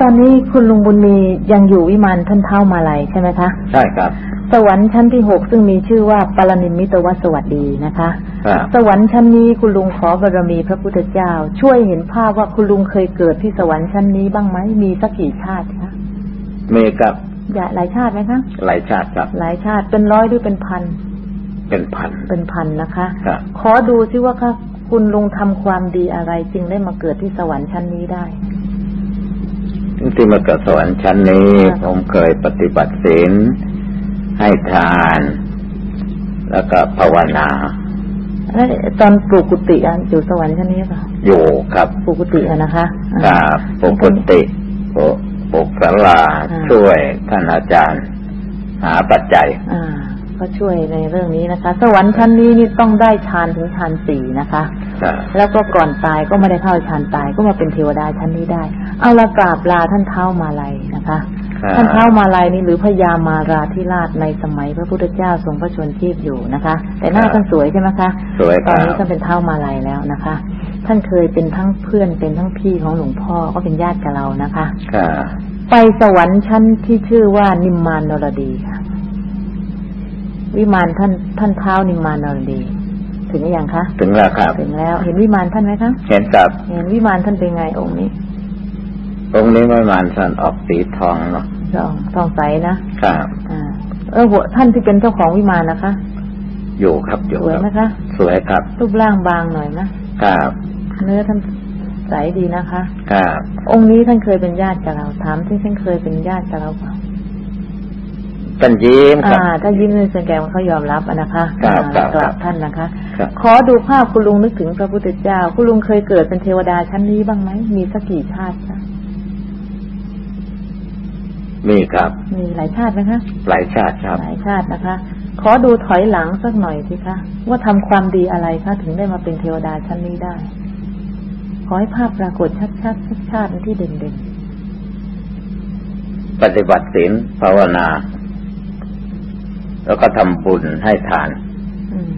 ตอนนี้คุณลุงบุญมียังอยู่วิมานท่านเท่ามาลัยใช่ไหมคะ ใช่ครับ สวรรค์ชั้นที่หกซึ่งมีชื่อว่าปรนิมมิตวสวัสดีนะคะครับสวรรค์ชั้นนี้คุณลุงขอบารมีพระพุทธเจ้า ช่วยเห็นภาพว่าคุณลุงเคยเกิดที่สวรรค์ชั้นนี้บ้างไหมมีสักกี่ชาติคะมีกับอย่าหลายชาติไหมคะหลายชาติครับ หลายชาติเป็นร้อยหรือเป็นพัน เป็นพัน เป็นพันนะคะครับขอดูซิว่าค่ะคุณลุงทำความดีอะไรจึงได้มาเกิดที่สวรรค์ชั้นนี้ได้ ที่มาเกิดสวรรค์ชั้นนี้ค่ะผมเคยปฏิบัติศีลให้ทาน แล้วก็ภาวนาแล้วตอนปลูกกุฏิอะอยู่สวรรค์ชั้นนี้เปล่าอยู่ครับปลูกกุฏิอะนะคะกัอ่าบปกติปกปกศาลาอ่าช่วยท่านอาจารย์ หาปัจจัย อ่า ก็ช่วยในเรื่องนี้นะคะ สวรรค์ชั้นนี้นี่ต้องได้ฌานถึงฌานสี่นะคะครับแล้วก็ก่อนตายก็ไม่ได้เข้าฌานตายก็มาเป็นเทวดาชั้นนี้ได้ เอาละกราบลาท่านเท้ามาลัยนะคะครับท่านเท้ามาลัยนี่หรือพญามาราธิราชในสมัยพระพุทธเจ้าทรงพระชนชีพอยู่นะคะ แต่หน้าท่านสวยใช่ไหมคะสวยตคอนรับนี้ท่านเป็นเท้ามาลัยแล้วนะคะ ท่านเคยเป็นทั้งเพื่อนเป็นทั้งพี่ของหลวงพ่อก็เป็นญาติกับเรานะคะครับไปสวรรค์ชั้นที่ชื่อว่านิมมานนรดีค่ะ วิมานท่านท่านเท้านิมมานนรดี ถึงหรือยังคะถึงแล้วครับถึงแล้ว เห็นวิมานท่านไหมคะเห็นกับเห็นวิมานท่านเป็นไงองค์นี้ องค์นี้ไม่มานสันออกสีทองเนาะทองทองใสนะครับอ่าเออหัวท่านที่เป็นเจ้าของวิมานนะคะ อยู่ครับอยู่สวยคไหมรับคะสวยครับรูปร่างบางหน่อยนะครับเนื้อท่านใสดีนะคะครับองค์นี้ท่านเคยเป็นญาติกับเราถามที่ท่านเคยเป็นญาติกับเราเปล่า ท่านยิ้มครับอ่าถ้ายิ้มในแสดงว่าเขายอมรับอะนะคะครับอ่าครับกราบท่านนะคะครับขอดูภาพคุณลุงนึกถึงพระพุทธเจ้า คุณลุงเคยเกิดเป็นเทวดาชั้นนี้บ้างไหมมีสักกี่ชาติคะมีครับ มีหลายชาติไหมคะ หลายชาติครับ หลายชาตินะคะ ขอดูถอยหลังสักหน่อยสิคะว่าทำความดีอะไรคะถึงได้มาเป็นเทวดาชั้นนี้ได้ ขอให้ภาพปรากฏชัดๆชัดชาติที่เด่นปฏิบัติศีลภาวนา แล้วก็ทำบุญให้ทานๆอืม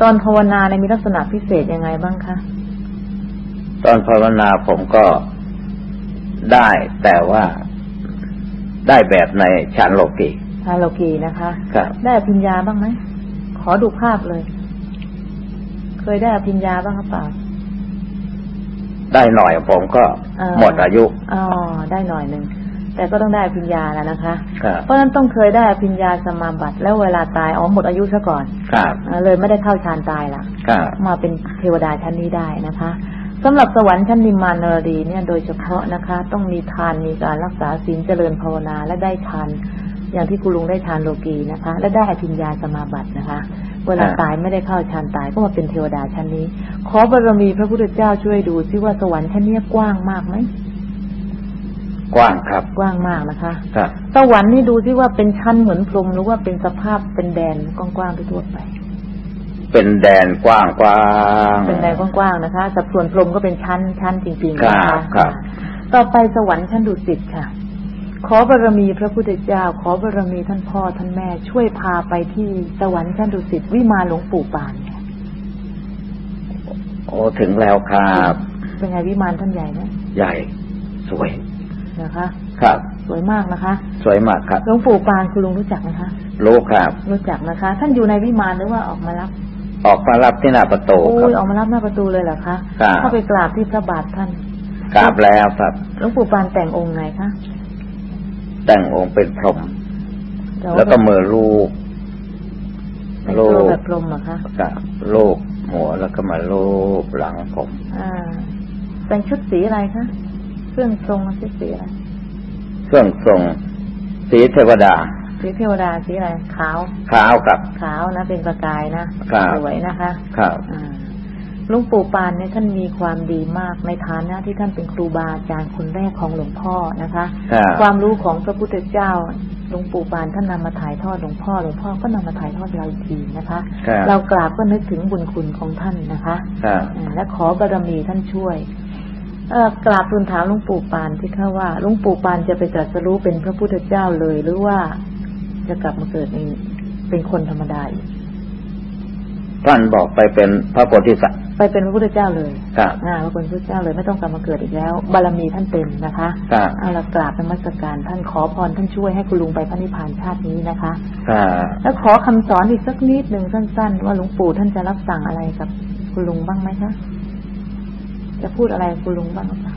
ตอนภาวนาเนี่ยมีลักษณะพิเศษยังไงบ้างคะ ตอนภาวนาผมก็ได้แต่ว่าได้แบบในฌานโลกีฮาโลกีนะคะครับได้อภิญญาบ้างไหม ขอดูภาพเลย เคยได้อภิญญาบ้างหรือเปล่าได้หน่อยผมก็เอ่อหมดอายุ อ๋อ ได้หน่อยหนึ่ง แต่ก็ต้องได้อภิญญาแล้วนะคะครับเพราะฉะนั้นต้องเคยได้อภิญญาสมาบัติแล้วเวลาตายอ๋อหมดอายุซะก่อนครับเอ่อเลยไม่ได้เข้าฌานตายละครับมาเป็นเทวดาชั้นนี้ได้นะคะสำหรับสวรรค์ชั้นนิมมานนรดีเนี่ยโดยเฉพาะนะคะ ต้องมีทานมีการรักษาศีลเจริญภาวนาและได้ทานอย่างที่คุณลุงได้ฌานโลกีนะคะ และได้อภิญญาสมาบัตินะคะ เวลาตายไม่ได้เข้าฌานตายก็มาเป็นเทวดาชั้นนี้ ขอบารมีพระพุทธเจ้าช่วยดูซิว่าสวรรค์ชั้นเนี้ยกว้างมากไหม กว้างครับ กว้างมากนะคะครับสวรรค์นี่ดูซิว่าเป็นชั้นเหมือนพรหมหรือว่าเป็นสภาพเป็นแดนกว้างๆทั่วๆไป เป็นแดนกว้างกว้างเป็นแดนกว้างๆนะคะ สัดส่วนพรหมก็เป็นชั้นชั้นจริงๆนะครัคะบครับ ต่อไปสวรรค์ชั้นดุสิตค่ะ ขอบารมีพระพุทธเจ้า ขอบารมีท่านพ่อท่านแม่ ช่วยพาไปที่สวรรค์ชั้นดุสิตวิมานหลวงปู่ปานเนี่ยโอ้ถึงแล้วครับ เป็นไงวิมานท่านใหญ่ไหมใหญ่ สวย นะคะครับ สวยมากนะคะ สวยมากครับหลวงปู่ปานคุณลุงรู้จักไหมคะรู้ครับ รู้จักนะคะ ท่านอยู่ในวิมานหรือว่าออกมารับ ออกมารับที่หน้าประตูโอ้ครัยบออกมารับหน้าประตูเลยเหรอคะครับเข้าไปกราบที่พระบาทท่านกราบแล้วครับหลวงปู่ปานแต่งองค์ไงคะแต่งองค์เป็นพรหมต่าแล้วก็มือลูกแต่งลูตัวกแบบพรหมเหรอคะกับลูกหัวแล้วก็มาลูบหลังผมอ่าแต่งชุดสีอะไรคะ เครื่องทรงชุดสีอะไรเครื่องทรง สีเทวดา สีเทวดาสีอะไรขาว ขาวกับ ขาวนะเป็นประกายนะครับสวยนะคะครับอ่าหลุงปู่ปานเนี่ยท่านมีความดีมากในฐานะที่ท่านเป็นครูบาอาจารย์คนแรกของหลวงพ่อนะคะครับความรู้ของพระพุทธเจ้าหลวงปู่ปานท่านนำมาถ่ายทอดหลวงพ่อหลวงพ่อก็นำมาถ่ายทอดเราอีกทีนะคะครับเรากราบก็นึกถึงบุญคุณของท่านนะคะครับอ่าและขอบารมีท่านช่วยเออ กราบทูลถามหลวงปู่ปานที่ข้าว่าหลวงปู่ปานจะไปตรัสรู้เป็นพระพุทธเจ้าเลย หรือว่าจะกลับมาเกิดเป็นเป็นคนธรรมดาอีกท่านบอกไปเป็นพระโพธิสัตว์ไปเป็นพระพุทธเจ้าเลยครับอ่าเป็นพระพุทธเจ้าเลยไม่ต้องกลับมาเกิดอีกแล้ว บารมีท่านเต็มนะคะครับเอาละกราบนมัสการท่านขอพรท่านช่วยให้คุณลุงไปพระนิพพานชาตินี้นะคะครับแล้วขอคำสอนอีกสักนิดหนึ่งสั้น ๆ ว่าหลวงปู่ท่านจะรับสั่งอะไรกับคุณลุงบ้างไหมคะ จะพูดอะไรกับคุณลุงบ้างหรือเปล่า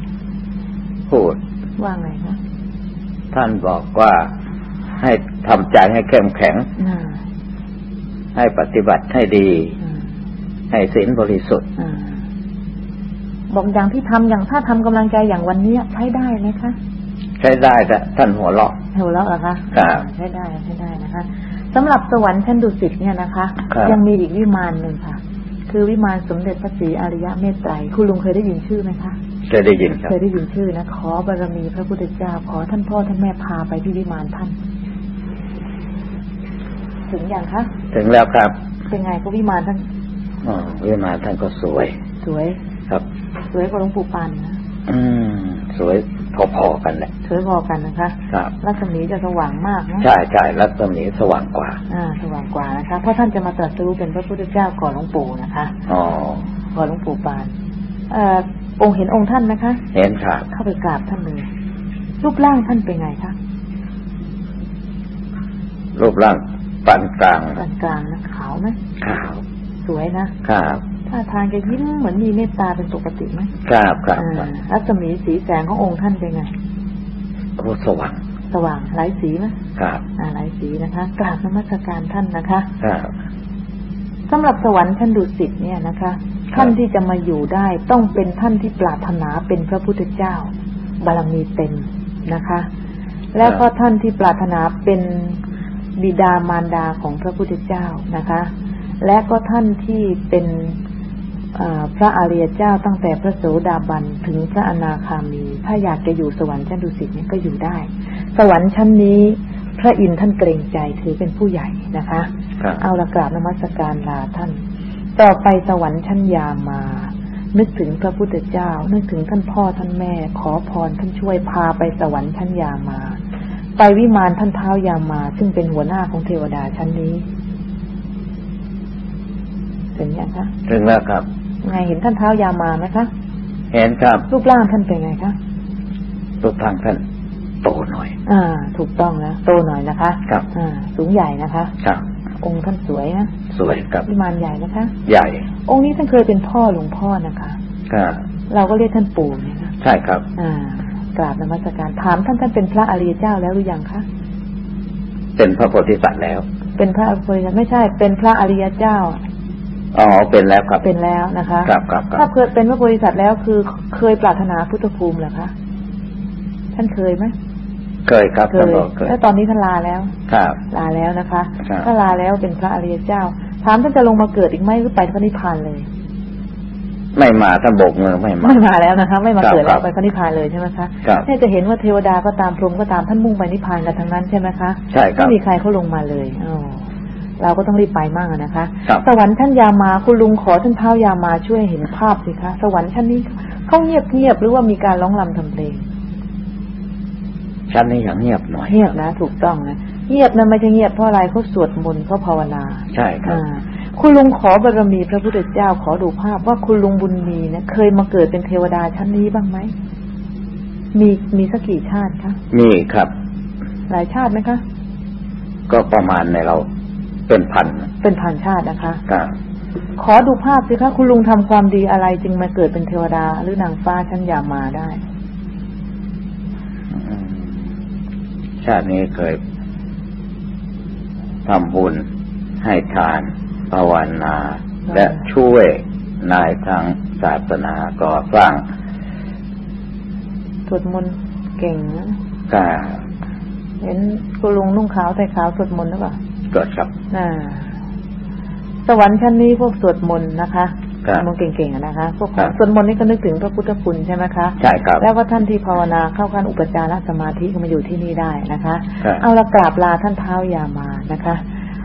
พูด ว่าไงคะท่านบอกว่าให้ทำใจให้เข้มแข็งอ่าให้ปฏิบัติให้ดีอ่าให้ศีลบริสุทธิ์อ่าบอกอย่างที่ทำอย่างถ้าทำกำลังใจอย่างวันเนี้ยใช้ได้ไหมคะใช้ได้แต่ท่านหัวเราะเห็นแล้วเหรอคะครับใช้ได้ใช้ได้นะคะสำหรับสวรรค์ชั้นดุสิตเนี่ยนะคะครับยังมีอีกวิมานหนึ่งค่ะ คือวิมานสมเด็จพระศรีอริยะเมตไตรคุณลุงเคยได้ยินชื่อไหมคะเคยได้ยินครับเคยได้ยินชื่อนะขอบารมีพระพุทธเจ้าขอท่านพ่อท่านแม่พาไปที่วิมานท่าน ถึงอย่างคะถึงแล้วครับเป็นไงก็วิมานท่านอ๋อวิมานท่านก็สวย สวย ครับ สวยกว่าหลวงปู่ปานนะอืมสวย พอๆกันแหละสวยพอกันนะคะครับรัศมีจะสว่างมากนะใช่ใช่รัศมีสว่างกว่า อ่า สว่างกว่านะคะ เพราะท่านจะมาตรัสรู้เป็นพระพุทธเจ้าก่อนหลวงปู่นะคะอ๋อก่อนหลวงปู่ปานเอ่อองค์เห็นองค์ท่านไหมคะ เห็นครับเข้าไปกราบท่านเลยรูปร่างท่านเป็นไงคะรูปร่างปานกลางปานกลางนะขาวไหมขาว สวยนะครับ ท่าทางจะยิ้มเหมือนมีเมตตาเป็นปกติไหมครับครับอ่ารัศมีสีแสงขององค์ท่านเป็นไงโอ้สว่างสว่างหลายสีไหมครับอ่าหลายสีนะคะกราบนมัสการท่านนะคะครับสำหรับสวรรค์ชั้นดุสิตเนี่ยนะคะ ท่านที่จะมาอยู่ได้ต้องเป็นท่านที่ปรารถนาเป็นพระพุทธเจ้า บารมีเต็มนะคะ และก็ท่านที่ปรารถนาเป็นบิดามารดาของพระพุทธเจ้านะคะ และก็ท่านที่เป็นเอ่อ พระอริยเจ้าตั้งแต่พระโสดาบันถึงพระอนาคามี ถ้าอยากจะอยู่สวรรค์ชั้นดุสิตเนี่ยก็อยู่ได้ สวรรค์ชั้นนี้ พระอินทร์ท่านเกรงใจถือเป็นผู้ใหญ่นะคะครับเอาละกราบนมัสการลาท่าน ต่อไปสวรรค์ชั้นยามา นึกถึงพระพุทธเจ้า นึกถึงท่านพ่อท่านแม่ ขอพรท่านช่วยพาไปสวรรค์ชั้นยามา ไปวิมานท่านเท้ายามา ซึ่งเป็นหัวหน้าของเทวดาชั้นนี้เห็นยังคะถึงแล้วครับ ไงเห็นท่านเท้ายามาไหมคะ เห็นครับรูปร่างท่านเป็นไงคะรูปทางท่านโตหน่อย อ่า ถูกต้องแล้วโตหน่อยนะคะ ครับ อ่า สูงใหญ่นะคะ ครับ องค์ท่านสวยนะ สวยครับวิมานใหญ่นะคะ ใหญ่ องค์นี้ท่านเคยเป็นพ่อหลวงพ่อนะคะครับเราก็เรียกท่านปู่เนี่ยนะใช่ครับ อ่ากราบนมัสการถามท่านท่านเป็นพระอริยเจ้าแล้วหรือยังคะเป็นพระโพธิสัตว์แล้ว เป็นพระอริยไม่ใช่เป็นพระอริยเจ้า อ๋อเป็นแล้วครับเป็นแล้วนะคะครับครับคถ้ารับเคยเป็นพระโพธิสัตว์แล้วคือเคยปรารถนาพุทธภูมิเหรอคะท่านเคยไหมเคยครับเคท่านยบอกเคยแล้วตอนนี้ท่านลาแล้ว ครับ ลาแล้วนะคะครับถ้าลาแล้วเป็นพระอริยเจ้า ถามท่านจะลงมาเกิดอีกไหมหรือไปพระนิพพานเลย ไม่มาท่านโบกมือไม่มาไม่มาแล้วนะคะ ไม่มาครับเกิดแล้ครัวบไปพระนิพพานเลยใช่ไหมคะครับเนี่ยจะเห็นว่าเทวดาก็ตามพรหมก็ตามท่านมุ่งไปนิพพานกันทั้งนั้นใช่ไหมคะใช่ครัไม่บมีใครเขาลงมาเลยอ๋อ เราก็ต้องรีบไปมากอะนะคะครับสวรรค์ชั้นยามาคุณลุงขอท่านเท้ายามาช่วยเห็นภาพสิคะ สวรรค์ชั้นนี้เขาเงียบเงียบๆหรือว่ามีการร้องรำทำเพลงชั้นนี้อย่างเงียบหน่อยเงียบนะถูกต้องนะเงียบนะไม่ใช่เงียบเพราะอะไรเขาสวดมนต์เขาภาวนา ใช่ครับอ่าคุณลุงขอบารมีพระพุทธเจ้าขอดูภาพว่าคุณลุงบุญมีเนี่ยเคยมาเกิดเป็นเทวดาชั้นนี้บ้างไหมมีมีสักกี่ชาติคะมีครับ หลายชาติไหมคะ ก็ประมาณในเรา เป็นพันเป็นพันชาตินะคะครับขอดูภาพสิคะคุณลุงทำความดีอะไรจึงมาเกิดเป็นเทวดา หรือนางฟ้าชั้นยามาได้อืมชาตินี้เคยทำบุญให้ทานภาวนา และช่วยนายทางศาสนาก่อสร้างสวดมนต์เก่งนะก็เห็นคุณลุงนุ่งขาวใส่ขาวสวดมนต์หรือเปล่า เกิดครับอ่าสวรรค์ชั้นนี้พวกสวดมนต์นะคะครับสวดมนต์เก่งๆอะนะคะ พวกครับสวดมนต์นี่ก็นึกถึงพระพุทธคุณใช่ไหมคะใช่ครับ แล้วก็ท่านที่ภาวนาเข้าขั้นอุปจารสมาธิก็มาอยู่ที่นี่ได้นะคะครับเอาละกราบลาท่านเท้ายามานะคะ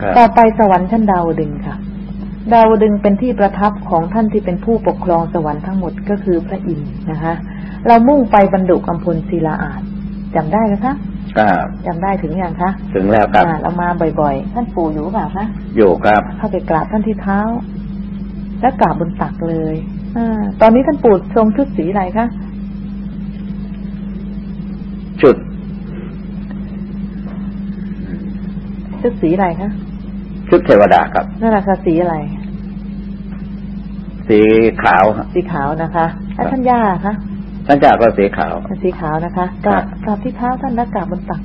ครับต่อไปสวรรค์ชั้นดาวดึงส์ค่ะ ดาวดึงส์เป็นที่ประทับของท่านที่เป็นผู้ปกครองสวรรค์ทั้งหมดก็คือพระอินทร์นะคะ เรามุ่งไปบรรดุกำพลศิลาอาจจำได้ไหมคะ ครับจำได้ถึงอย่างคะ ถึงแล้วครับอ่าเรามาบ่อยๆ ท่านปู่อยู่หรือเปล่าคะ อยู่ครับ เข้าไปกราบท่านที่เท้า และกราบบนตักเลยอาตอนนี้ท่านปู่ทรงชุดสีอะไรคะจุด ชุดสีอะไรคะ ชุดเทวดาครับนั่นแหละค่ะสีอะไร สีขาวครับสีขาวนะคะ แล้วท่านย่าคะ ท่านจ่าก็สีขาวสีขาวนะคะกราบกราบที่เท้าท่านและกราบบนตัก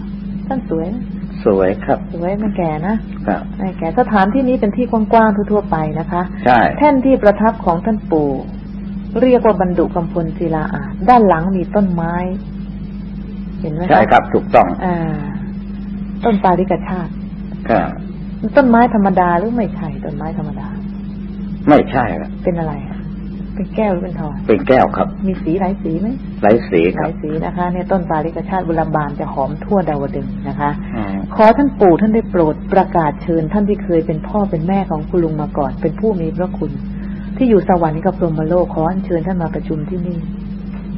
ท่านสวยนะสวยครับ สวยไม่แก่นะครับไม่แก่สถานที่นี้เป็นที่กว้างๆทั่วๆไปนะคะ ใช่ แท่นที่ประทับของท่านปู่ เรียกว่าบรรดุกำพลศิลาอาจด้านหลังมีต้นไม้ เห็นไหมะใช่ครับ ถูกต้องอ่าต้นปาริกชาติครับต้นไม้ธรรมดาหรือไม่ใช่ต้นไม้ธรรมดา ไม่ใช่ครับเป็นอะไรอะ เป็นแก้วหรือเป็นทองเป็นแก้วครับ มีสีหลายสีไหมไร้สีหครัลาบยสีนะคะเนี่ยต้นปาริกชาติบุรบานจะหอมทั่วดาวดึงส์นะคะอืมขอท่านปู่ท่านได้โปรดประกาศเชิญ ท่านที่เคยเป็นพ่อเป็นแม่ของคุณลุงมาก่อน เป็นผู้มีพระคุณ ที่อยู่สวรรค์กับพรหมโลกขออัญเชิญท่านมาประชุมที่นี่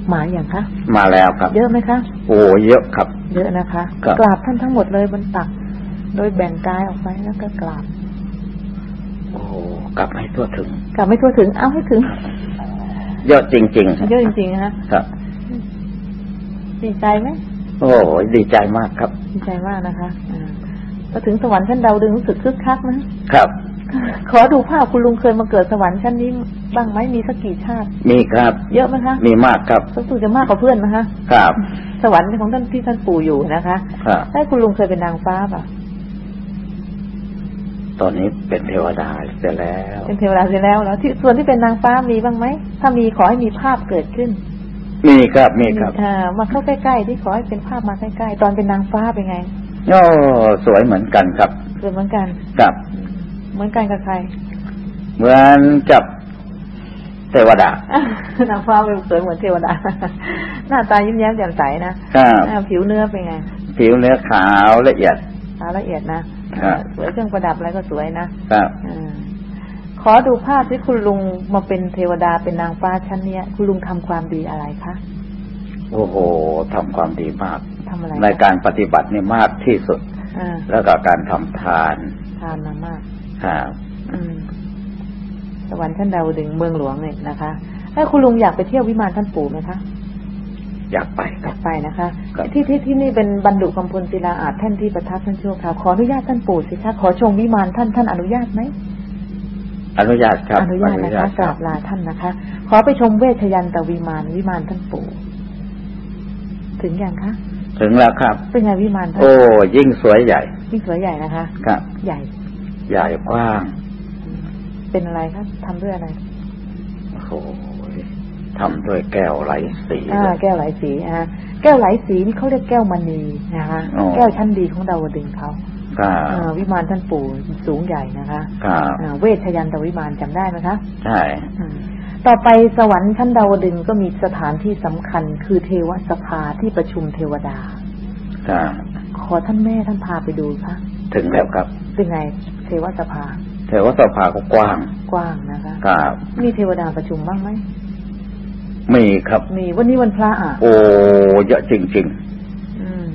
หมายอย่างคะ มาแล้วครับ เยอะไหมคะ โอ้เยอะครับ เยอะนะคะครับกราบท่านทั้งหมดเลยบนตัก โดยแบ่งกายออกไปแล้วก็กราบโอ้ กลับให้ทั่วถึงกราบไม่ทั่วถึง เอาให้ถึง เยอะจริงๆครับเยอะจริงๆนะคะครับดีใจไหมโอ้ดีใจมากครับ ดีใจมากนะคะอ่าพอถึงสวรรค์ชั้นดาวดึงส์รู้สึกคึกคักนะครับ ขอดูภาพคุณลุงเคยมาเกิดสวรรค์ชั้นนี้บ้างไหมมีสักกี่ชาติ มีครับ เยอะไหมคะมีมากครับรู้สึกจะมากกว่าเพื่อนนะคะครับ สวรรค์ของท่านที่ท่านปู่อยู่นะคะครับได้คุณลุงเคยเป็นนางฟ้าป่ะ ตอนนี้เป็นเทวดาเสียแล้ว เป็นเทวดาเสียแล้วแล้วที่ส่วนที่เป็นนางฟ้ามีบ้างไหม ถ้ามีขอให้มีภาพเกิดขึ้น มีครับมีครับอ่ามาเข้าใกล้ๆที่ขอให้เป็นภาพมาใกล้ๆตอนเป็นนางฟ้าเป็นไงโอ้สวยเหมือนกันครับเกิดเหมือนกันกับ เหมือนกันกับใคร เหมือนกับเทวดานางฟ้าเป็นสวยเหมือนเทวดา หน้าตายิ้มแย้มแจ่มใสนะครับอ่าผิวเนื้อเป็นไง ผิวเนื้อขาวละเอียดขาวละเอียดนะครับ สวยเครื่องประดับอะไรก็สวยนะครับอ่าขอดูภาพที่คุณลุงมาเป็นเทวดาเป็นนางฟ้าชั้นเนี้ยคุณลุงทำความดีอะไรคะโอ้โหทำความดีมากทำอะไรในการปฏิบัตินี่มากที่สุดอ่าแล้วก็การทำทานทานมามากครับอืมสวรรค์ชั้นดาวดึงส์เมืองหลวงเนี่ยนะคะแล้วคุณลุงอยากไปเที่ยววิมานท่านปู่ไหมคะ อยากไปคอรัยาบกไปนะคะครับที่ที่ที่นี่เป็นบรรดุกำพลศิลาอาจท่านที่ประทับท่านชั่วคราวขออนุญาตท่านปู่สิคะขอชมวิมานท่านท่านอนุญาตไหมอนุญาตครับอนุญาตนะคะกครารับบลาท่านนะคะ ขอไปชมเวชยันตวิมานวิมานท่านปู่ถึงยังคะถึงแล้วครับ เป็นไงวิมานท่านโอ้ยิ่งสวยใหญ่ ยิ่งสวยใหญ่นะคะครับใหญ่ ใหญ่กว้าง เป็นอะไรครับทำด้วยอะไรโอ้โห ทำด้วยแก้วไหลสีอ่าเลยแก้วไหลสีอ่าแก้วไหลสีนี่เขาเรียกแก้วมณีนะคะอ๋อแก้วชั้นดีของดาวดึงส์เขาครับอ่าวิมานท่านปู่สูงใหญ่นะคะครับอ่าเวชยันตวิมานจำได้ไหมคะใช่อืมต่อไปสวรรค์ชั้นดาวดึงส์ก็มีสถานที่สำคัญคือเทวสภาที่ประชุมเทวดาครับขอท่านแม่ท่านพาไปดูคะถึงแล้วครับเป็นไงเทวสภาเทวสภาก็กว้าง กว้างนะคะครับมีเทวดาประชุมบ้างไหม มีครับ มีวันนี้วันพระอะ โอ้เยอะจริงอืม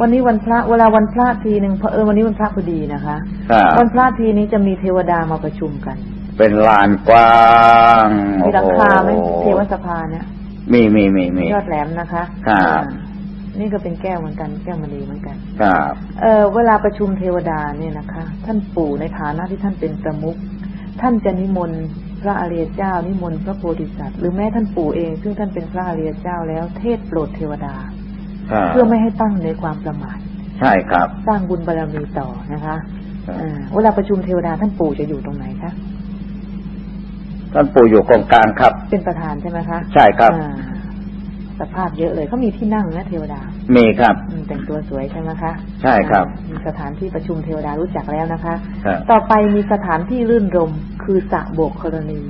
วันนี้วันพระเวลาวันพระทีหนึ่งเพอเออวันนี้วันพระพอดีนะคะๆครับวันพระทีนี้จะมีเทวดามาประชุมกัน เป็นลานกว้างมีหลังคาไหมโอ้โเทวสภาเนี่ยมีมีมีมียอดแหลมนะคะครับอ่านี่ก็เป็นแก้วเหมือนกัน แก้วมณีเหมือนกันครับเออเวลาประชุมเทวดาเนี่ยนะคะ ท่านปู่ในฐานะที่ท่านเป็นประมุขท่านจะนิมนต์พ ระอริยเจ้านิมนต์พระโพธิสัตว์หรือแม้ท่านปู่เอง ซึ่งท่านเป็นพระอริยเจ้าแล้วเทศน์โปรดเทวดาครับเพื่อไม่ให้ตั้งในความประมาทใช่ครับ สร้างบุญบารมีต่อนะคะครับอ่าเวลาประชุมเทวดาท่านปู่จะอยู่ตรงไหนคะท่านปู่อยู่กองกลางครับ เป็นประธานใช่ไหมคะ ใช่ครับอ่าสภาพเยอะเลยเขามีที่นั่งนะเทวดา มีครับอืมแต่งตัวสวยใช่ไหมคะ ใช่ครับอ่ามีสถานที่ประชุมเทวดารู้จักแล้วนะคะครับต่อไปมีสถานที่รื่นรมคือสระโบกกรณี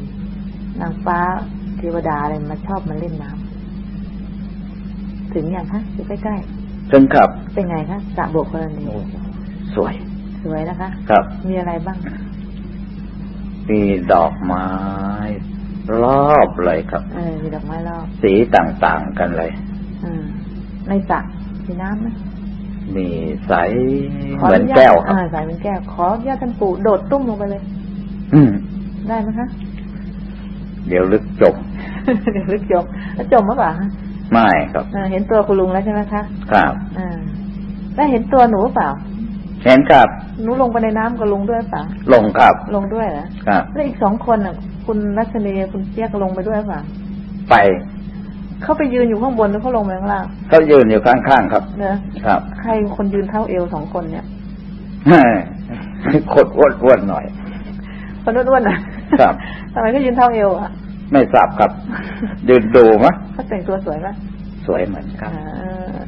นางฟ้าเทวดาอะไรมาชอบมาเล่นน้ำถึงอย่างคะอยู่ใกล้ถึงครับๆเป็นไงคะสระโบกกรณีสวย สวยนะคะ ครับ มีอะไรบ้าง มีดอกไม้รอบเลยครับเออมีดอกไม้รอบ สีต่างๆกันเลย อืม ในสระมีน้ำไหมมีใสขอเหมืออนนุญาตแก้วครับอ่าใสเหมือนแก้ว ขออนุญาตท่านปู่โดดตุ้มลงไปเลย อืม ได้ไหมคะ เดี๋ยวลึกจมเดี๋ยวลึกจมแล้วจมมั้งเปล่าฮะไม่ครับอ่าเห็นตัวคุณลุงแล้วใช่ไหมคะ ครับอ่าแล้วเห็นตัวหนูเปล่า เห็นครับ หนูลงไปในน้ำกับลุงด้วยเปล่า ลงครับ ลงด้วยเหรอครับ แล้วอีกสองคนอะ คุณรัชนีคุณเจี๊ยกลงไปด้วยเปล่า ไป เขาไปยืนอยู่ข้างบนหรือเขาลงไปข้างล่างเขายืนอยู่ข้างๆครับเนอะครับ ใครคนยืนเท่าเอวสองคนเนี่ยคนอ้วนๆหน่อย คนอ้วนๆนะครับทำไมเขายืนเท่าเอวอะ ไม่ทราบครับ ยืนดูมะเขาแต่งตัวสวยไหมสวยเหมือนกันอ่า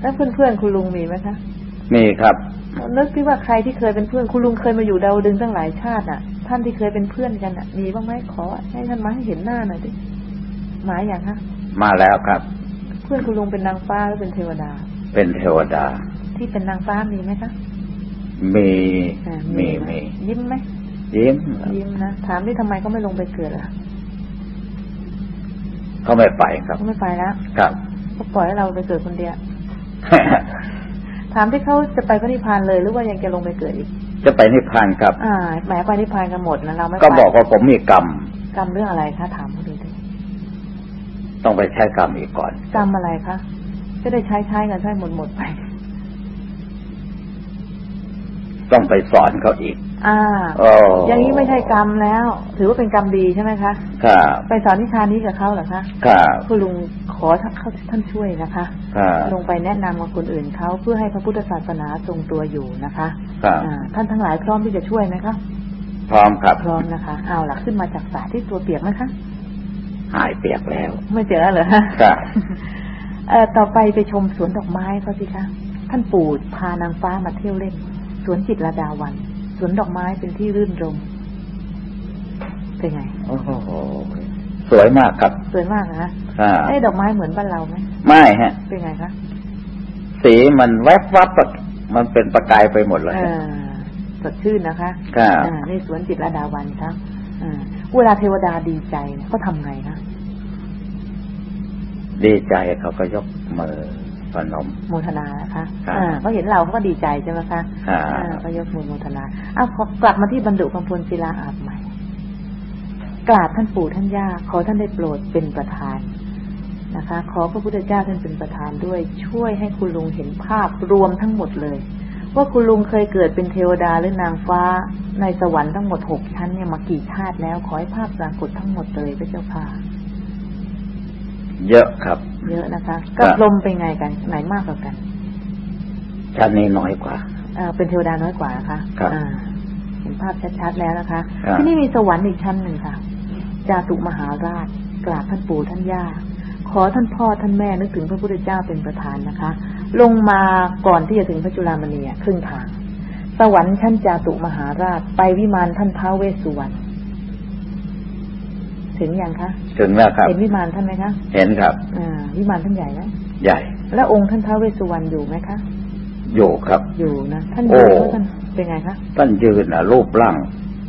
แล้วเพื่อนๆคุณลุงมีไหมคะ มีครับนึกที่ว่าใครที่เคยเป็นเพื่อนคุณลุงเคยมาอยู่ดาวดึงตั้งหลายชาติอะ ท่านที่เคยเป็นเพื่อนกันอะ มีบ้างไหมขอ ให้ท่านมาให้เห็นหน้าหน่อยดิห มายอย่างฮะ มาแล้วครับ เพื่อนคุณลุงเป็นนางฟ้าหรือเป็นเทวดา เป็นเทวดา ที่เป็นนางฟ้ามีไหมคะมีอ่ามีไหมียิ้มไหมยิ้มยิ้มนะถามที่ทำไมเขาไม่ลงไปเกิดล่ะเขาไม่ไปครับเขาไม่ไปแล้วครับเขาปล่อยให้เราไปเกิดคนเดียวถามที่เขาจะไปพระนิพพานเลยหรือว่ายังจะลงไปเกิดอีก จะไปนิพพานครับ อ่าแหมไปนิพพานกันหมดนะเราไม่ไปก็บอกว่าผมมีกรรมกรรมเรื่องอะไรคะถามเขาดูดิ ต้องไปใช้กรรมอีกก่อน กรรมอะไรคะจะได้ใช้ใช้กันใช้หมดหมดไป ต้องไปสอนเขาอีก อ่าโอ้อย่างนี้ไม่ใช่กรรมแล้ว ถือว่าเป็นกรรมดีใช่ไหมคะครับไปสอนวิชานี้กับเขาเหรอคะครับคุณลุงขอท่านเขาท่านช่วยนะคะครับลงไปแนะนำกับคนอื่นเขาเพื่อให้พระพุทธศาสนาทรงตัวอยู่นะคะครับอ่าท่านทั้งหลายพร้อมที่จะช่วยไหมคะพร้อมครับ พร้อมนะคะ เอาล่ะขึ้นมาจากสระที่ตัวเปียกไหมคะ หายเปียกแล้ว ไม่เจอแล้วเหรอฮะครับเอ่อต่อไปไปชมสวนดอกไม้เขาสิคะท่านปู่พานางฟ้ามาเที่ยวเล่น สวนจิตรลดาวัน สวนดอกไม้เป็นที่รื่นรมย์เป็นไงโอ้โหสวยมากครับ สวยมากนะอ่าไอ้ดอกไม้เหมือนบ้านเราไหมไม่ฮะ เป็นไงคะสีมันแวบวับอะมันเป็นประกายไปหมดเลยเออสดชื่นนะคะครับอ่าในสวนจิตรลดาวันครับอ่า เวลาเทวดาดีใจเนี่ยเขาทำไงคะดีใจเขาก็ยกมือพนมโมทนานะคะครับอ่าเขาเห็นเราเขาก็ดีใจใช่ไหมคะครับอ่าก็ยกมือโมทนาอ้าวขอกลับมาที่บรรดุคำพลศิลาอาบใหม่ กราบท่านปู่ท่านย่าขอท่านได้โปรดเป็นประธานนะคะ ขอพระพุทธเจ้าท่านเป็นประธานด้วย ช่วยให้คุณลุงเห็นภาพรวมทั้งหมดเลย ว่าคุณลุงเคยเกิดเป็นเทวดาหรือนางฟ้า ในสวรรค์ทั้งหมดหกชั้นเนี่ยมากี่ชาติแล้วขอให้ภาพปรากฏทั้งหมดเลยพระเจ้าค่ะ เยอะครับ เยอะนะคะครักับบลมเป็นไงกัน ไหนมากกว่ากันชั้นนี้น้อยกว่าเอ่อเป็นเทวดาน้อยกว่านะคะครับอ่าเห็นภาพชัดๆแล้วนะคะครับที่นี่มีสวรรค์อีกชั้นหนึ่งค่ะจาตุมหาราชกราบท่านปู่ท่านย่าขอท่านพ่อท่านแม่นึกถึงพระพุทธเจ้าเป็นประธานนะคะ ลงมาก่อนที่จะถึงพระจุลามณีอะครึ่งทาง สวรรค์ชั้นจาตุมหาราชไปวิมานท่านท้าวเวสสุวรรณถึงยังคะถึงแล้วครับ เห็นวิมานท่านไหมคะ เห็นครับ อ่า วิมานท่านใหญ่ไหมใหญ่ แล้วองค์ท่านท้าวเวสสุวรรณอยู่ไหมคะอยู่ครับ อยู่นะท่านโอ้ยืนแล้วท่านเป็นไงคะท่านยืนอะรูปร่าง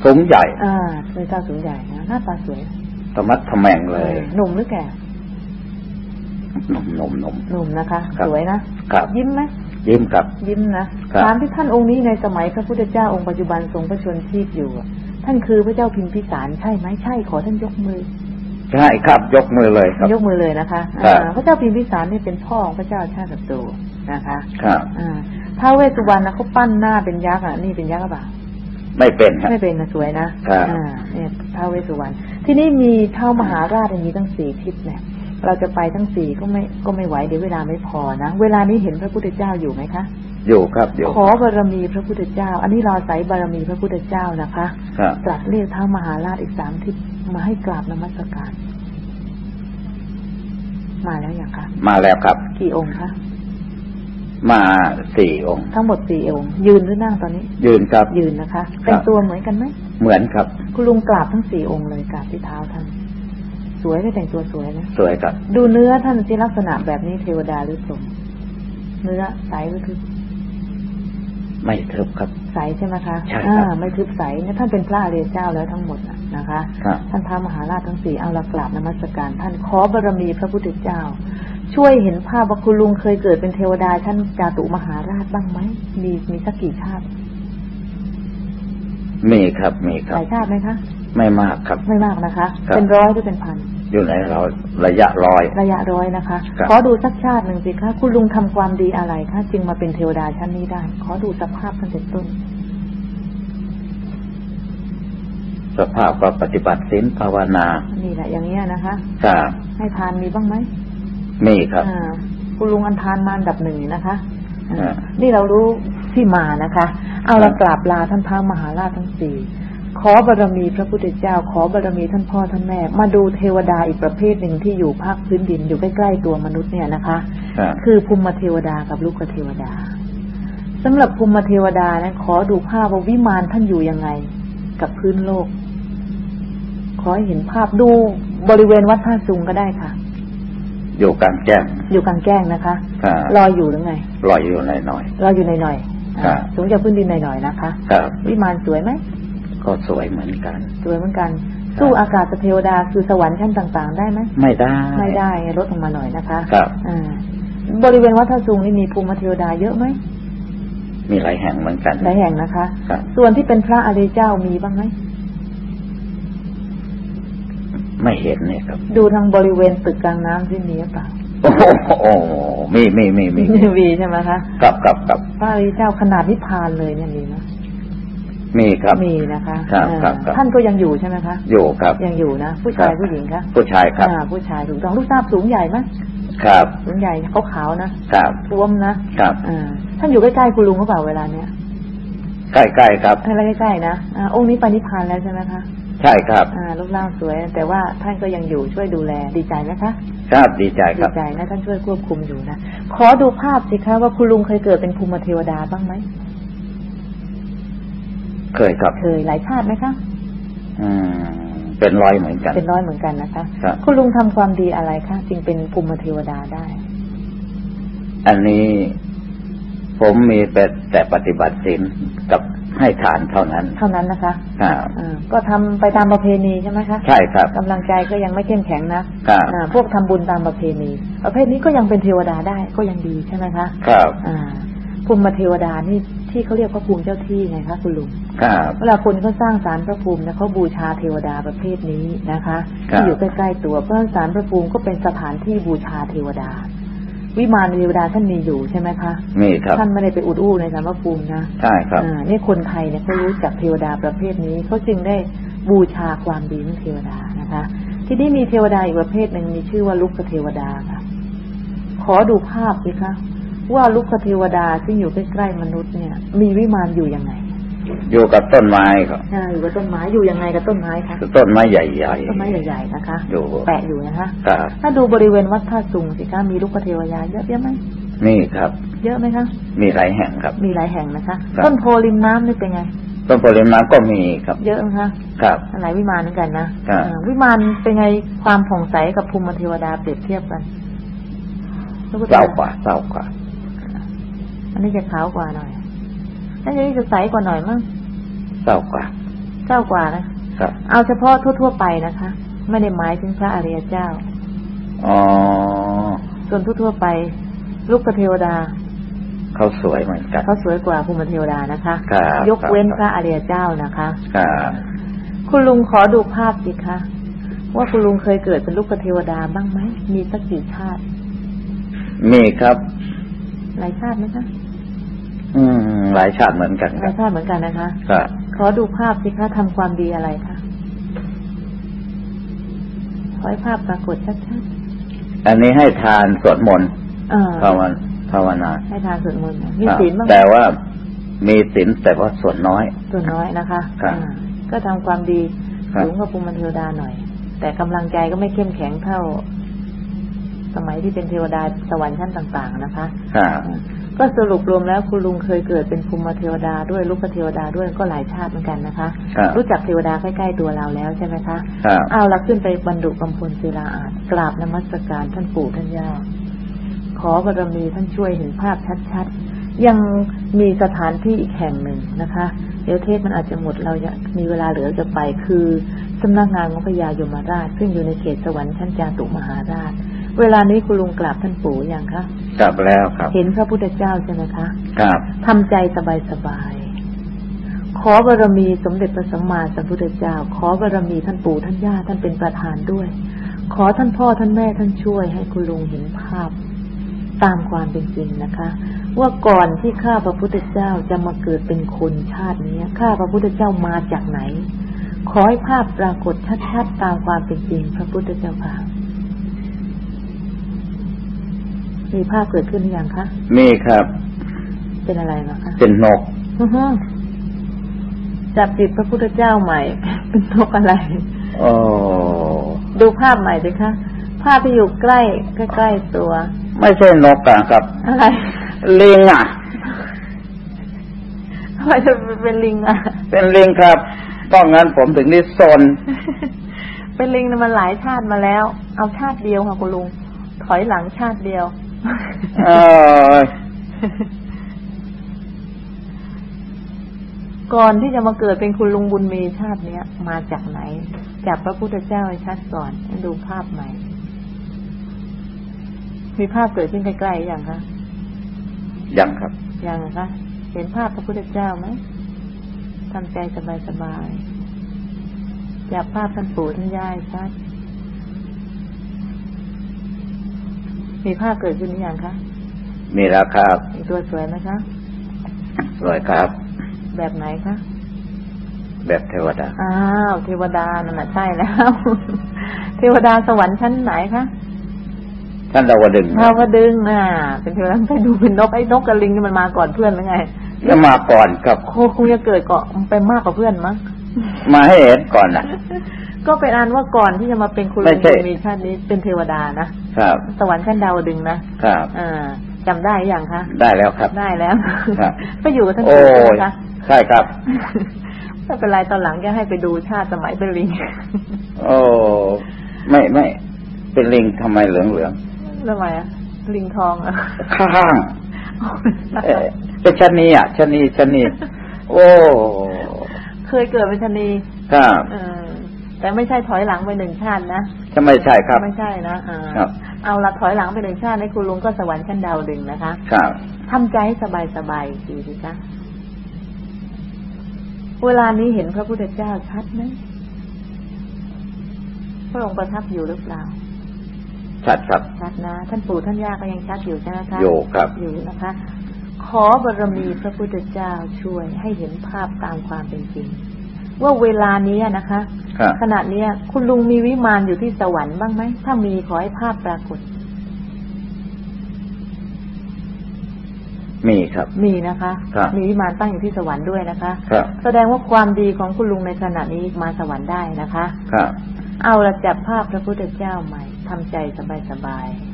สูงใหญ่ อ่าเป็นเจ้าสูงใหญ่นะหน้าตาสวยธรรมัดทแมงเลย หนุ่มหรือแก่ห นุ่มหนุ่มหนุ่มหนุ่มนะคะครับสวยนะครับยิ้มไหมยิ้มครับ ยิ้มนะครับถามที่ท่านองค์นี้ในสมัยพระพุทธเจ้าองค์ปัจจุบันทรงพระชนชีพอยู่อะท่านคือพระเจ้าพิมพิสารใช่ไหมใช่ขอท่านยกมือใช่ครับยกมือเลยครับยกมือเลยนะคะครับอ่าพระเจ้าพิมพิสารนี่เป็นพ่อของพระเจ้าชาติศัตรูนะคะครับอ่าท้าวเวสสุวรรณนะเขาปั้นหน้าเป็นยักษ์อะนี่เป็นยักษ์หรือเปล่าไม่เป็นครับไม่เป็นนะสวยนะครับอ่าเนี่ยท้าวเวสสุวรรณที่นี่มีเท่ามหาราชมีตั้งสี่ทิศเนี่ย เราจะไปทั้งสี่ก็ไม่ก็ไม่ไหวเดี๋ยวเวลาไม่พอนะเวลานี้เห็นพระพุทธเจ้าอยู่ไหมคะอยู่ครับอยู่ขอบารมีพระพุทธเจ้า อันนี้เราใส่บารมีพระพุทธเจ้านะคะครับตรัสเรียกท้ามหาราชอีกสามทิศมาให้กราบนมัสการ มาแล้วยังคะมาแล้วครับ กี่องค์คะมาสี่องค์ ทั้งหมดสี่องค์ยืนหรือนั่งตอนนี้ ยืนครับยืนนะคะแต่งตัวเหมือนกันไหมเหมือนครับ คุณลุงกราบทั้งสี่องค์เลยกราบที่เท้าท่านส วยไม่แต่งตัวสวยนะสวยครับ ดูเนื้อท่านที่ลักษณะแบบนี้เทวดาหรือพรหมเนื้อใสหรือทึบไม่ทึบครับ ใสใช่ไหมคะใช่ครับอ่าไม่ทึบใสเนี่ยท่านเป็นพระอริยเจ้าแล้วทั้งหมดน่ะนะคะครับท่านพระมหาราชทั้งสี่เอาละกราบนมัสการ ท่านขอบารมีพระพุทธเจ้า ช่วยเห็นภาพว่าคุณลุงเคยเกิดเป็นเทวดาชั้นจาตุมหาราชบ้างไหมมีมีสักกี่ชาติมีครับมีคหรับลายชาติไหมคะไม่มากครับ ไม่มากนะคะครับเป็นร้อยหรือเป็นพัน อยู่ในเราระยะร้อย ระยะร้อยนะคะครับขอดูสักชาติหนึ่งสิคะคุณลุงทำความดีอะไรคะจึงมาเป็นเทวดาชั้นนี้ได้ ขอดูสภาพตั้งแต่ต้น สภาพก็ปฏิบัติศีลภาวนา นี่แหละอย่างเงี้ยนะคะครับให้ทานมีบ้างไหมมีครับอ่าคุณลุงอันทานมาอันดับหนึ่งนะคะอ่าอ่านี่เรารู้ที่มานะคะ เอาเราครับกราบลาท่านพระมหาราชทั้งสี่ ขอบารมีพระพุทธเจ้า ขอบารมีท่านพ่อท่านแม่ มาดูเทวดาอีกประเภทหนึ่งที่อยู่ภาคพื้นดินอยู่ใกล้ๆตัวมนุษย์เนี่ยนะคะครับคือภูมิเทวดากับลูกเทวดาสำหรับภูมิเทวดานะขอดูภาพว่าวิมานท่านอยู่ยังไง กับพื้นโลก ขอให้เห็นภาพดูบริเวณวัดท่าซุงก็ได้ค่ะ อยู่กลางแจ้ง อยู่กลางแจ้งนะคะครับลอยอยู่หรือไงลอยอยู่หน่อยลอยอยู่หน่อยๆครัอ่าบสูงจากพื้นดินหน่อยๆนะคะๆครับวิมานสวยไหม ก็สวยเหมือนกัน สวยเหมือนกัน สู้อากาศเทวดาคือสวรรค์ชั้นต่างๆ ได้ไหมไม่ได้ ไม่ได้ลดลงมาหน่อยนะคะ ครับอ่าบริเวณวัดท่าซุงนี่มีภูมิเทวดาเยอะไหมมีหลายแห่งเหมือนกันหลายแห่งนะคะครับส่วนที่เป็นพระอริยเจ้ามีบ้างไหมไม่เห็นเนี่ยครับ ดูทางบริเวณตึกกลางน้ำที่มีหรือเปล่าโอ้โหมีมีมีมีมีใช่ไหมคะครับครับครับพระอริยเจ้าขนาดนิพพานเลยเนี่ยมีไหม มีครับมีนะคะครับอ่าครับครับท่านก็ยังอยู่ใช่ไหมคะอยู่ครับ ยังอยู่นะ ผู้ชายครับผู้หญิงคะผู้ชายครับอ่าผู้ชายถูกต้องลูกทราบสูงใหญ่ไหมครับสูงใหญ่ขาวๆนะครับท้วมนะครับอ่าท่านอยู่ใกล้ๆคุณลุงหรือเปล่าเวลาเนี้ยใกล้ๆครับอะไรใกล้ๆนะอ่าองค์นี้ไปนิพพานแล้วใช่ไหมคะใช่ครับอ่ารูปร่างสวย แต่ว่าท่านก็ยังอยู่ช่วยดูแลดีใจไหมคะครับดีใจคดีรับใจนะท่านช่วยควบคุมอยู่นะขอดูภาพสิคะว่าคุณลุงเคยเกิดเป็นภูมิเทวดาบ้างไหม เคยครับ เคยหลายชาติไหมคะอืมเป็นร้อยเหมือนกัน เป็นร้อยเหมือนกันนะคะครับคุณลุงทำความดีอะไรคะจึงเป็นภูมิเทวดาได้ อันนี้ผมมีแต่แต่ปฏิบัติศีลกับให้ทานเท่านั้น เท่านั้นนะคะครับอ่าก็ทำไปตามประเพณีใช่ไหมคะ ใช่ครับกำลังใจก็ยังไม่เข้มแข็งนะครับอ่าพวกทำบุญตามประเพณี ประเภทนี้ก็ยังเป็นเทวดาได้ก็ยังดีใช่ไหมคะ ครับ อ่าภูมิเทวดานี่ ที่เขาเรียกว่าภูมิเจ้าที่ไงคะคุณลุงครับเวลาคนเขาสร้างศาลพระภูมินะเขาบูชาเทวดาประเภทนี้นะคะครับที่อยู่ใกล้ๆตัวเพราะศาลพระภูมิก็เป็นสถานที่บูชาเทวดา วิมานเทวดาท่านมีอยู่ใช่ไหมคะมีครับท่านไม่ได้ไปอุดอู้ในศาลพระภูมินะใช่ครับอ่าเนี่ยคนไทยเนี่ยเขารู้จักเทวดาประเภทนี้เขาจึงได้บูชาความดีของเทวดานะคะ ที่นี่มีเทวดาอีกประเภทหนึ่งมีชื่อว่าลุกเทวดาค่ะขอดูภาพสิคะ ว่าลุกเทวดาซึ่งอยู่ใกล้ๆมนุษย์เนี่ย มีวิมานอยู่ยังไง อยู่กับต้นไม้ครับอ่าอยู่กับต้นไม้อยู่ยังไงกับต้นไม้คะต้นไม้ใหญ่ๆต้นไม้ใหญ่ๆนะคะอยู่แปะอยู่นะคะครับถ้าดูบริเวณวัดท่าสุงสิคะมีลูกเทวดาเยอะเยอะไหมนี่ครับ เยอะไหมคะมีหลายแห่งครับ มีหลายแห่งนะคะครับต้นโพริมน้ำนี่เป็นไงต้นโพลิมน้ำก็มีครับ เยอะไหมคะครับหลายวิมานเหมือนกันนะครับอ่าวิมานเป็นไงความผ่องใสกับภูมิเทวดาเปรียบเทียบกันพระพุทธเศร้ากว่าเศร้ากว่า อันนี้จะขาวกว่าหน่อยอันนี้จะใสกว่าหน่อยมั้งเศร้ากว่าเจ้ากว่านะครับ เอาเฉพาะทั่วๆไปนะคะ ไม่ได้หมายถึงพระอริยเจ้าอ๋อส่วนทั่วๆไป ลูกเทวดาเขาสวยเหมือนกันเขาสวยกว่าภูมิเทวดานะคะครับยกเว้นครับพระอริยเจ้านะคะครับคุณลุงขอดูภาพสิคะว่าคุณลุงเคยเกิดเป็นลูกเทวดาบ้างไหมมีสักกี่ชาติ มีครับ หลายชาติไหมคะ อืม หลายชาติเหมือนกันหคลารัยบชาติเหมือนกันนะคะครับขอดูภาพสิคะทำความดีอะไรคะขอให้ภาพปรากฏชัดอันนี้ให้ทานสวดมนต์ๆเออภาวนาภาวนา ให้ทานสวดมนต์นะมีครับศีลบ้างไหมแต่ว่ามีศีลแต่ว่าส่วนน้อย ส่วนน้อยนะคะครับอ่าก็ทำความดีครับสูงกว่าภูมิเทวดาหน่อย แต่กำลังใจก็ไม่เข้มแข็งเท่า สมัยที่เป็นเทวดาสวรรค์ชั้นต่าง ๆ นะคะครับ ก็สรุปรวมแล้วคุณลุงเคยเกิดเป็นภูมิเทวดาด้วยลูกเทวดาด้วยก็หลายชาติเหมือนกันนะคะครับรู้จักเทวดาใกล้ๆตัวเราแล้วใช่ไหมคะครับเอาละขึ้นไปบรรดุกำพลศิลาอาจกราบนมัสการท่านปู่ท่านย่าขอบารมีท่านช่วยเห็นภาพชัดๆ ยังมีสถานที่อีกแห่งหนึ่งนะคะ เดี๋ยวเทศมันอาจจะหมดเราจะมีเวลาเหลือจะไปคือสำนักงานของพญายมราช ซึ่งอยู่ในเขตสวรรค์ชั้นจาตุมหาราช เวลานี้คุณลุงกราบท่านปู่ยังคะกลับแล้วครับ เห็นพระพุทธเจ้าใช่ไหมคะครับทำใจสบายสบายขอบารมีสมเด็จพระสัมมาสัมพุทธเจ้า ขอบารมีท่านปู่ท่านย่าท่านเป็นประธานด้วย ขอท่านพ่อท่านแม่ท่านช่วยให้คุณลุงเห็นภาพตามความเป็นจริงนะคะ ว่าก่อนที่ข้าพระพุทธเจ้าจะมาเกิดเป็นคนชาตินี้ข้าพระพุทธเจ้ามาจากไหน ขอให้ภาพปรากฏชัดๆตามความเป็นจริง พระพุทธเจ้าค่ะ มีภาพเกิดขึ้นหรือยังคะมีครับ เป็นอะไรนะคะเป็นนกอือฮึจับจิตพระพุทธเจ้าใหม่ เป็นนกอะไรโอ้ดูภาพใหม่ดิคะภาพที่อยู่ใกล้ใกล้ๆตัว ไม่ใช่นกอะครับ อะไรลิงอะทำไมจะเป็นลิงอะ เป็นลิงครับต้องงั้นผมถึงได้ซนเป็นลิงน่ะมันหลายชาติมาแล้ว เอาชาติเดียวค่ะคุณลุงถอยหลังชาติเดียวเออ ก่อนที่จะมาเกิดเป็นคุณลุงบุญมีชาติเนี้ย มาจากไหน จากพระพุทธเจ้าให้ชัดก่อนให้ดูภาพใหม่ มีภาพเกิดขึ้นใกล้ๆอย่างคะยังครับ ยังนะคะ เห็นภาพพระพุทธเจ้าไหมทำใจสบายๆจับภาพท่านปู่ท่านย่าให้ชัด มีภาพเกิดขึ้นหรือยังคะ มีแล้วครับมีตัวสวยไหมคะ สวยครับ แบบไหนคะ แบบเทวดา อ้าว เทวดานั่นแหะใช่แล้ว เทวดาสวรรค์ชั้นไหนคะท่านดาวดึงส์ดาวดึงส์อะ เป็นเทวดาไปดูเป็นนกไอ้นกกระลิงนี่มันมาก่อนเพื่อนหรือไงจะมาก่อนครับโคคงจะเกิดก่อนไปมากกว่าเพื่อนมั้งมาให้เห็นก่อนนะก็เป็นอันว่าก่อนที่จะมาเป็นคุณไม่ลุงใช่บุญมีชาตินี้เป็นเทวดานะ ครับ สวรรค์ชั้นดาวดึงส์นะครับอ่าจำได้หรือยังคะ ได้แล้วครับ ได้แล้วครับไปอยู่กับท่านโอ้ปู่ใช่ไหมยคะใช่ครับไม่เป็นไรตอนหลังจะให้ไปดูชาติสมัยเป็นลิง โอ้ไม่ไม่ เป็นลิงทำไมเหลืองเหลืองทำไมอะลิงทองอะๆข้างเอ่อเป็นชะนีอะชะนีชะนีโอ้เคยเกิดเป็นชะนีครับเออแต่ไม่ใช่ถอยหลังไปหนึ่งชาตินะ จะไม่ใช่ครับ ไม่ใช่นะอ่าครับเอาละถอยหลังไปหนึ่งชาติให้คุณลุงก็สวรรค์ชั้นดาวดึงนะคะ ครับทำใจให้สบายสบายๆดีสิคะเวลานี้เห็นพระพุทธเจ้าชัดไหมพระองค์ประทับอยู่หรือเปล่า ชัดครับ ชัดนะ ท่านปู่ท่านย่าก็ยังชัดอยู่ใช่ไหมคะอยู่ครับ อยู่นะคะ ขอบารมีพระพุทธเจ้าช่วยให้เห็นภาพตามความเป็นจริง ว่าเวลานี้นะคะครับขณะเนี้ยคุณลุงมีวิมานอยู่ที่สวรรค์บ้างไหม ถ้ามีขอให้ภาพปรากฏ มีครับ มีนะคะครับมีวิมานตั้งอยู่ที่สวรรค์ด้วยนะคะครับแสดงว่าความดีของคุณลุงในขณะนี้มาสวรรค์ได้นะคะครับเอาละจับภาพพระพุทธเจ้าใหม่ทำใจสบายๆ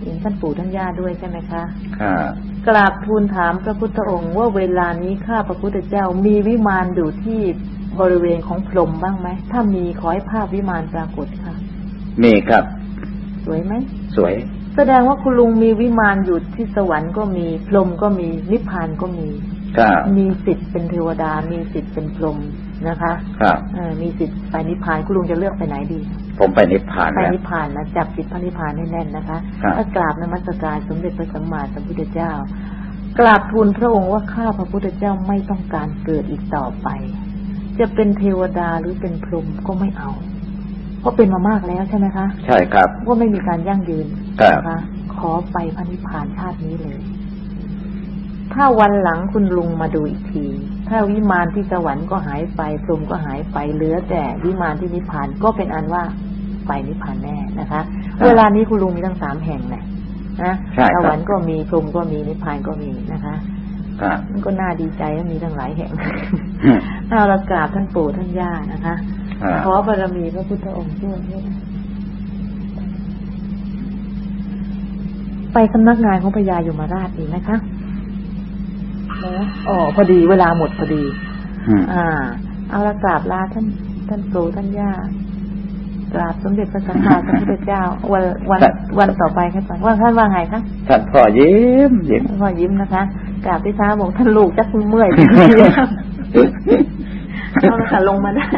เห็นท่านปู่ท่านย่าด้วยใช่ไหมคะ ครับ กราบทูลถามพระพุทธองค์ว่าเวลานี้ข้าพระพุทธเจ้ามีวิมานอยู่ที่บริเวณของพรหมบ้างไหม ถ้ามีขอให้ภาพวิมานปรากฏค่ะ มีครับ สวยไหม สวย แสดงว่าคุณลุงมีวิมานอยู่ที่สวรรค์ก็มี พรหมก็มี นิพพานก็มี ครับ มีสิทธิ์เป็นเทวดา มีสิทธิ์เป็นพรหมนะคะ ครับเออมีสิทธิ์ไปนิพพานคุณลุงจะเลือกไปไหนดี ผมไปนิพพานไปแล้วนิพพานนะจับจิตพระนิพพานให้แน่นนะคะครับถ้ากราบนมัสการสมเด็จพระสัมมาสัมพุทธเจ้า กราบทูลพระองค์ว่าข้าพระพุทธเจ้าไม่ต้องการเกิดอีกต่อไป จะเป็นเทวดาหรือเป็นพรหมก็ไม่เอา เพราะเป็นมามากแล้วใช่ไหมคะ ใช่ครับว่าไม่มีการยั่งยืนครับนะคะขอไปพระนิพพานชาตินี้เลย ถ้าวันหลังคุณลุงมาดูอีกทีถ้าวิมานที่สวรรค์ก็หายไปพรหมก็หายไปเหลือแต่วิมานที่นิพพานก็เป็นอันว่า ไปนิพพานแน่นะคะครับเวลานี้คุณลุงมีทั้งสามแห่งนะนะใช่ครับสวรรค์ก็มีพรหมก็มีนิพพานก็มีนะคะครับมันก็น่าดีใจว่ามีทั้งหลายแห่งอืมเอาละกราบท่านปู่ท่านย่านะคะครับขอบารมีพระพุทธองค์ช่วยด้วยนะไปสำนักงานของพญายมราชดีไหมคะนะอ๋อพอดีเวลาหมดพอดีอืมอ่า เอาละกราบลาท่านท่านปู่ท่านย่า กราบสมเด็จพระสัมมาสัมพุทธเจ้า วันวันวันต่อไปครับว่าท่านว่าไงคะท่านพ่อยิ้มยิ้มท่านพ่อยิ้มนะคะกราบที่เท้าบอกท่านลูกจักเมื่อยเอาละค่ะลงมาได้